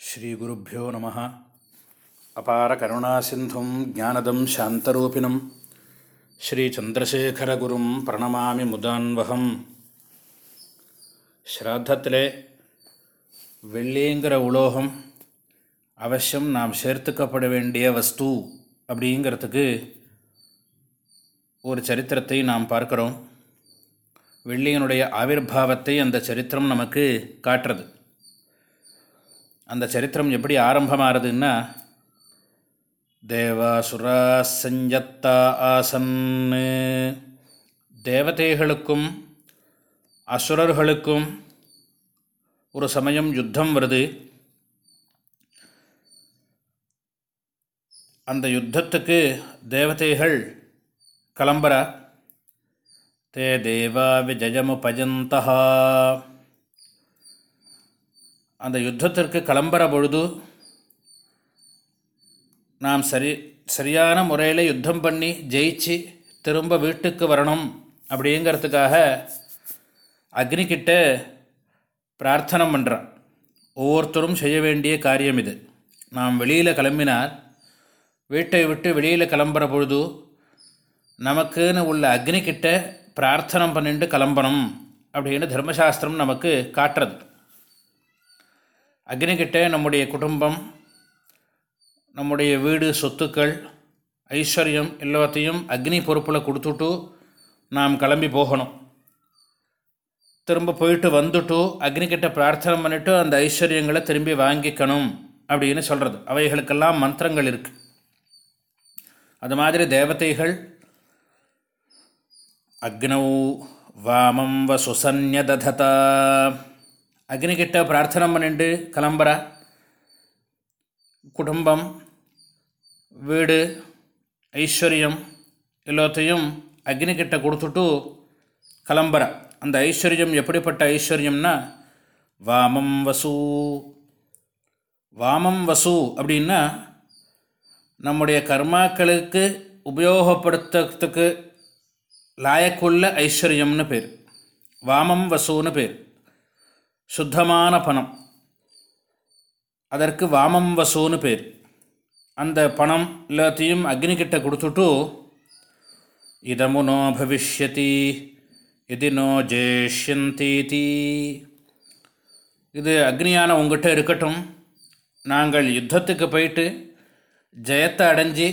ஸ்ரீகுருப்போ நம. அபார கருணாசிந்தும் ஜானதம் சாந்தரூபிணம். ஸ்ரீச்சந்திரசேகரகுரும் பிரணமாமி முதான்வகம். ஸ்ராத்தத்திலே வெள்ளிங்கிற உலோகம் அவசியம் நாம் சேர்த்துக்கப்பட வேண்டிய வஸ்து அப்படிங்கிறதுக்கு ஒரு சரித்திரத்தை நாம் பார்க்குறோம். வெள்ளியினுடைய ஆவிர்வாவத்தை அந்த சரித்திரம் நமக்கு காட்டுறது. அந்த சரித்திரம் எப்படி ஆரம்பமாகிறதுன்னா தேவாசுரா சஞ்சத்தா ஆசன்னு. தேவதைகளுக்கும் அசுரர்களுக்கும் ஒரு சமயம் யுத்தம் வருது. அந்த யுத்தத்துக்கு தேவதைகள் கிளம்புறா. தே தேவா விஜயமுபஜந்தா அந்த யுத்தத்திற்கு கிளம்புற பொழுது நாம் சரி சரியான முறையில் யுத்தம் பண்ணி ஜெயிச்சு திரும்ப வீட்டுக்கு வரணும் அப்படிங்கிறதுக்காக அக்னிக்கிட்ட பிரார்த்தனை பண்ணுறான் ஒவ்வொருத்தரும் செய்ய வேண்டிய காரியம் இது. நாம் வெளியில் கிளம்பினால் வீட்டை விட்டு வெளியில் கிளம்புற பொழுது நமக்குன்னு உள்ள அக்னிக்கிட்ட பிரார்த்தனை பண்ணிட்டு கிளம்பணும் அப்படின்னு தர்மசாஸ்திரம் நமக்கு காட்டுறது. அக்னிகிட்ட நம்முடைய குடும்பம் நம்முடைய வீடு சொத்துக்கள் ஐஸ்வர்யம் எல்லாத்தையும் அக்னி பொறுப்பில் கொடுத்துட்டு நாம் கிளம்பி போகணும். திரும்ப போயிட்டு வந்துட்டு அக்னிக்கிட்ட பிரார்த்தனை பண்ணிவிட்டு அந்த ஐஸ்வர்யங்களை திரும்பி வாங்கிக்கணும் அப்படின்னு சொல்கிறது அவைகளுக்கெல்லாம் மந்திரங்கள் இருக்குது அது மாதிரி தேவதைகள் அக்னௌ வாமம் வ அக்னிகிட்ட பிரார்த்தனை பண்ணிட்டு கிளம்புற. குடும்பம் வீடு ஐஸ்வர்யம் எல்லாத்தையும் அக்னிகிட்ட கொடுத்துட்டு கிளம்புற. அந்த ஐஸ்வர்யம் எப்படிப்பட்ட ஐஸ்வர்யம்னா வாமம் வசு. வாமம் வசு அப்படின்னா நம்முடைய கர்மாக்களுக்கு உபயோகப்படுத்துறதுக்கு லாயக்குள்ள ஐஸ்வர்யம்னு பேர். வாமம் வசூன்னு பேர். சுத்தமான பணம். அதற்கு வாமம் வசூன்னு பேர். அந்த பணம் எல்லாத்தையும் அக்னிகிட்ட கொடுத்துட்டு இதமுனோ பவிஷ்யத்தி பவிஷ்யதி இது நோ ஜேஷ்யந்தீதி. இது அக்னியான உங்ககிட்ட இருக்கட்டும். நாங்கள் யுத்தத்துக்கு போயிட்டு ஜெயத்தை அடைஞ்சி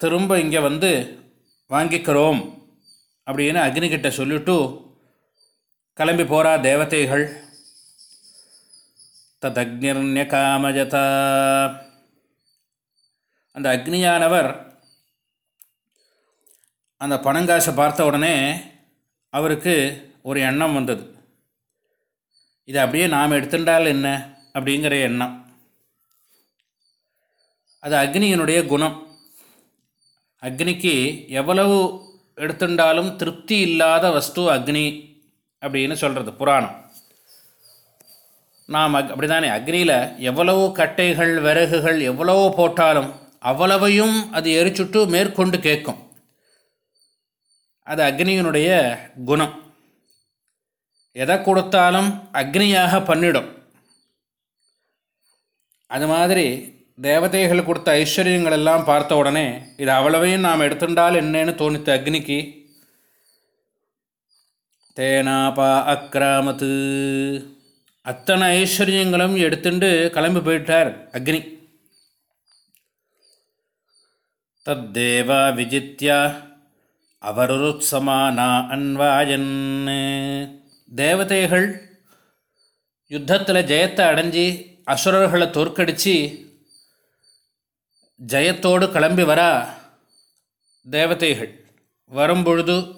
திரும்ப இங்கே வந்து வாங்கிக்கிறோம் அப்படின்னு அக்னிகிட்ட சொல்லிவிட்டு கிளம்பி போகிறா தேவதைகள். ததக்னிர்ணியகாமஜதா அந்த அக்னியானவர் அந்த பணங்காசை பார்த்த உடனே அவருக்கு ஒரு எண்ணம் வந்தது. இது அப்படியே நாம் எடுத்துட்டால் என்ன? அப்படிங்கிற எண்ணம். அது அக்னியினுடைய குணம். அக்னிக்கு எவ்வளவு எடுத்துட்டாலும் திருப்தி இல்லாத வஸ்து அக்னி அப்படின்னு சொல்கிறது புராணம். நாம் அக் அப்படி தானே அக்னியில் எவ்வளவு கட்டைகள் விறகுகள் எவ்வளவோ போட்டாலும் அவ்வளவையும் அது எரிச்சுட்டு மேற்கொண்டு கேட்கும். அது அக்னியினுடைய குணம். எதை கொடுத்தாலும் அக்னியாக பண்ணிடும். அது மாதிரி தேவதைகள் கொடுத்த ஐஸ்வர்யங்கள் எல்லாம் பார்த்த உடனே இது அவ்வளவையும் நாம் எடுத்துட்டால் என்னன்னு தோணித்த அக்னிக்கு தேனாபா அக்ராமத்து. அத்தனை ஐஸ்வர்யங்களும் எடுத்துட்டு கிளம்பி போயிட்டார் அக்னி. தத்தேவா விஜித்யா அவருத்சமானா அன்வாயன். தேவதைகள் யுத்தத்தில் ஜெயத்தை அடைஞ்சி அசுரர்களை தோற்கடித்து ஜெயத்தோடு கிளம்பி வரா தேவதைகள். வரும்பொழுது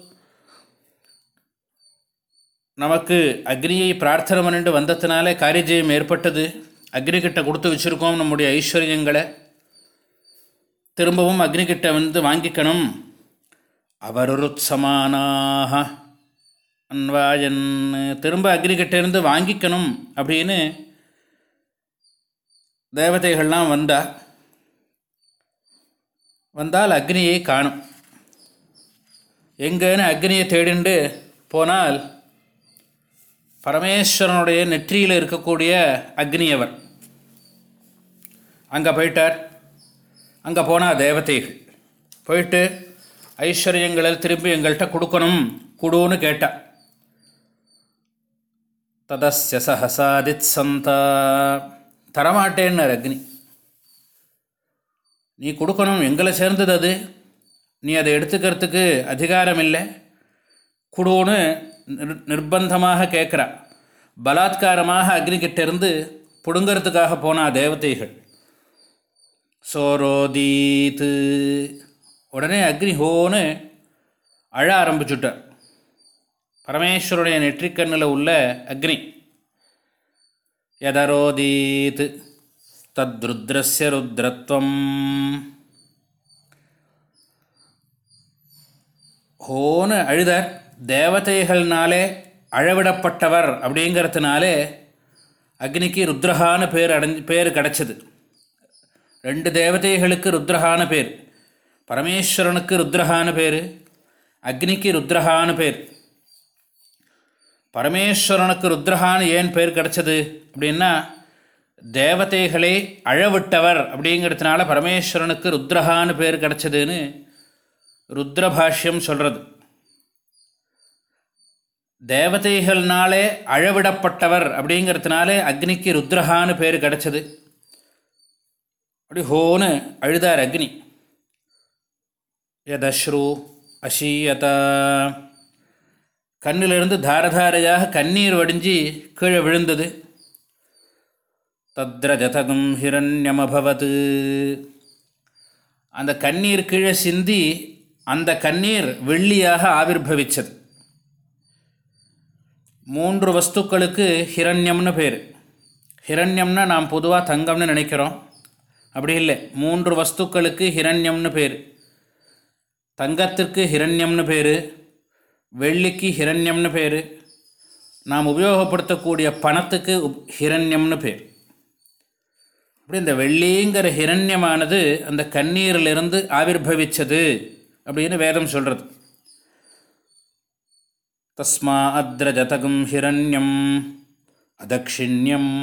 நமக்கு அக்னியை பிரார்த்தனை பண்ணிட்டு வந்ததுனாலே காரியஜெயம் ஏற்பட்டது. அக்னிகிட்ட கொடுத்து வச்சுருக்கோம் நம்முடைய ஐஸ்வர்யங்களை. திரும்பவும் அக்னிகிட்ட வந்து வாங்கிக்கணும். அவருத்சமானாக அன்வாயன் திரும்ப அக்னிகிட்டேருந்து வாங்கிக்கணும் அப்படின்னு தேவதைகள்லாம் வந்தா வந்தால் அக்னியை காணும். எங்கேன்னு அக்னியை தேடிண்டு போனால் பரமேஸ்வரனுடைய நெற்றியில் இருக்கக்கூடிய அக்னியவர். அங்கே போயிட்டார். அங்கே போனால் தேவதைகள். போயிட்டு ஐஸ்வர்யங்களை திரும்பி எங்கள்கிட்ட கொடுக்கணும் கொடுன்னு கேட்டா. ததஸ்ய சஹசாதித் சந்தா. தரமாட்டேன்னார் அக்னி. நீ கொடுக்கணும் எங்களை சேர்ந்தது அது. நீ அதை எடுத்துக்கிறதுக்கு அதிகாரம் இல்லை கொடுன்னு நிர்பந்தமாக கேட்குறா. பலாத்காரமாக அக்னிகிட்டேருந்து பிடுங்கிறதுக்காக போனா தேவதைகள். சோரோதீத்து. உடனே அக்னி ஹோன்னு அழ ஆரம்பிச்சுட்டார் பரமேஸ்வருடைய நெற்றிக்கண்ணில் உள்ள அக்னி. யதரோதீத் தத்ருத்ரஸ்ய ருத்ரத்வம். ஹோன்னு அழுதார். தேவதைகள்னாலே அழவிடப்பட்டவர் அப்படிங்கிறதுனாலே அக்னிக்கு ருத்ரஹான பேர் அடைஞ்சு பேர் கிடச்சிது. ரெண்டு தேவதைகளுக்கு ருத்ரஹான பேர். பரமேஸ்வரனுக்கு ருத்ரஹான பேர். அக்னிக்கு ருத்ரஹான பேர். பரமேஸ்வரனுக்கு ருத்ரஹான்னு ஏன் பேர் கிடச்சது அப்படின்னா தேவதைகளை அழவிட்டவர் அப்படிங்கிறதுனால பரமேஸ்வரனுக்கு ருத்ரஹான்னு பேர் கிடச்சதுன்னு ருத்ரபாஷ்யம் சொல்கிறது தேவதைகள்னாலே அழவிடப்பட்டவர் அப்படிங்கிறதுனாலே அக்னிக்கு ருத்ரஹான்னு பேர் கிடச்சது. அப்படி ஹோன்னு அழுதார் அக்னி. யதஸ்ரு அஷீயத. கண்ணிலிருந்து தாரதாரையாக கண்ணீர் வடிஞ்சு கீழே விழுந்தது. தத்ரஜதகம் ஹிரண்யமபவது. அந்த கண்ணீர் கீழே சிந்தி அந்த கண்ணீர் வெள்ளியாக ஆவிர்வவிச்சது. மூன்று வஸ்துக்களுக்கு ஹிரண்யம்னு பேர். ஹிரண்யம்னா நாம் பொதுவாக தங்கம்னு நினைக்கிறோம். அப்படி இல்லை மூன்று வஸ்துக்களுக்கு ஹிரண்யம்னு பேர். தங்கத்திற்கு ஹிரண்யம்னு பேர் வெள்ளிக்கு ஹிரண்யம்னு பேர். நாம் உபயோகப்படுத்தக்கூடிய பணத்துக்கு ஹிரண்யம்னு பேர். அப்படி இந்த வெள்ளிங்கிற ஹிரண்யமானது அந்த கண்ணீரிலிருந்து ஆவிர்வவிச்சது அப்படின்னு வேதம் சொல்கிறது தஸ்மா அத்ரஜதகும் ஹிரண்யம் அதக்ஷிண்யம்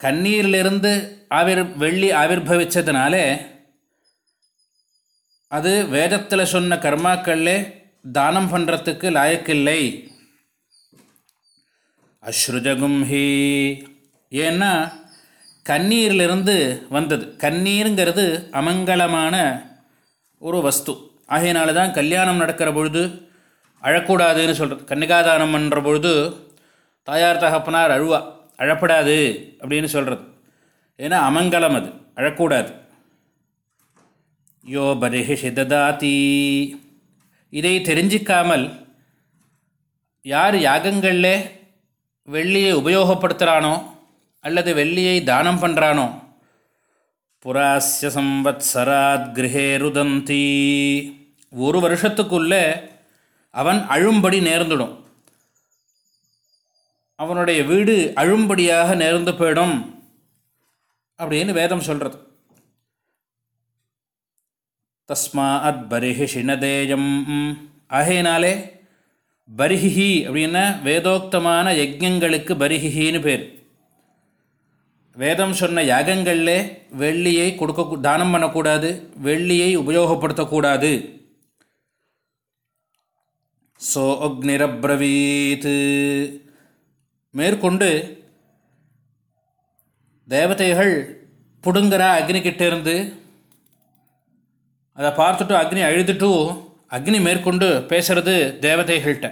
கண்ணீரிலிருந்து ஆவிர் வெள்ளி ஆவிர்வவிச்சதுனாலே அது வேதத்தில் சொன்ன கர்மாக்களே தானம் பண்ணுறதுக்கு லாயக்கில்லை. அஸ்ருஜகும் ஹி. ஏன்னா கண்ணீரிலிருந்து வந்தது. கண்ணீருங்கிறது அமங்கலமான ஒரு வஸ்து. ஆகையினால தான் கல்யாணம் நடக்கிற பொழுது அழக்கூடாதுன்னு சொல்கிறது கன்னிகாதானம் பண்ணுற பொழுது தாயார் தகப்பனார் அழுவா அழப்படாது அப்படின்னு சொல்கிறது ஏன்னா அமங்கலம் அது அழக்கூடாது. யோ பரிஹிஷி ததாதி இதை தெரிஞ்சிக்காமல் யார் யாகங்களில் வெள்ளியை உபயோகப்படுத்துகிறானோ அல்லது வெள்ளியை தானம் பண்ணுறானோ புராசிய சம்பத்சராத் கிரகே ருதந்தி. ஒரு வருஷத்துக்குள்ளே அவன் அழும்படி நேர்ந்துடும். அவனுடைய வீடு அழும்படியாக நேர்ந்து போயிடும் அப்படின்னு வேதம் சொல்கிறது தஸ்மாத் பரிஹி ஷினதேயம். ஆகையினாலே பரிஹி அப்படின்னா வேதோக்தமான யஜ்யங்களுக்கு பரிஹின்னு பேர். வேதம் சொன்ன யாகங்களில் வெள்ளியை கொடுக்க தானம் பண்ணக்கூடாது வெள்ளியை உபயோகப்படுத்தக்கூடாது. சோ அக்னிரப்ரவீத் மேற்கொண்டு தேவதைகள் புடுங்கிற அக்னிக்கிட்டேருந்து அதை பார்த்துட்டு அக்னி அழுதுட்டு அக்னி மேற்கொண்டு பேசுறது தேவதைகள்கிட்ட.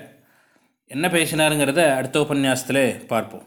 என்ன பேசினாருங்கிறத அடுத்த உபன்யாசத்தில் பார்ப்போம்.